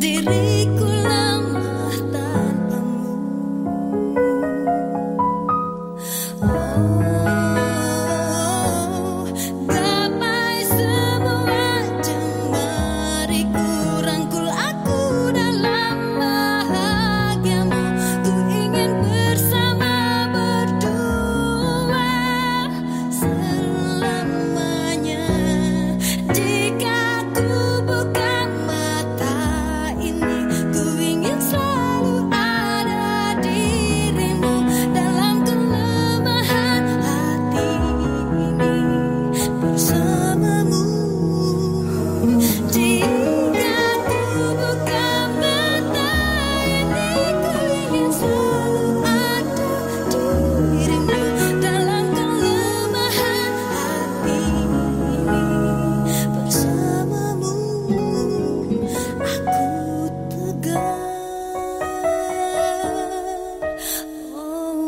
dirigir.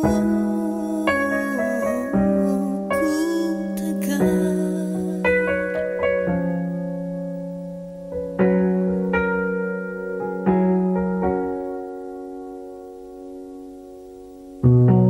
thank mm -hmm. you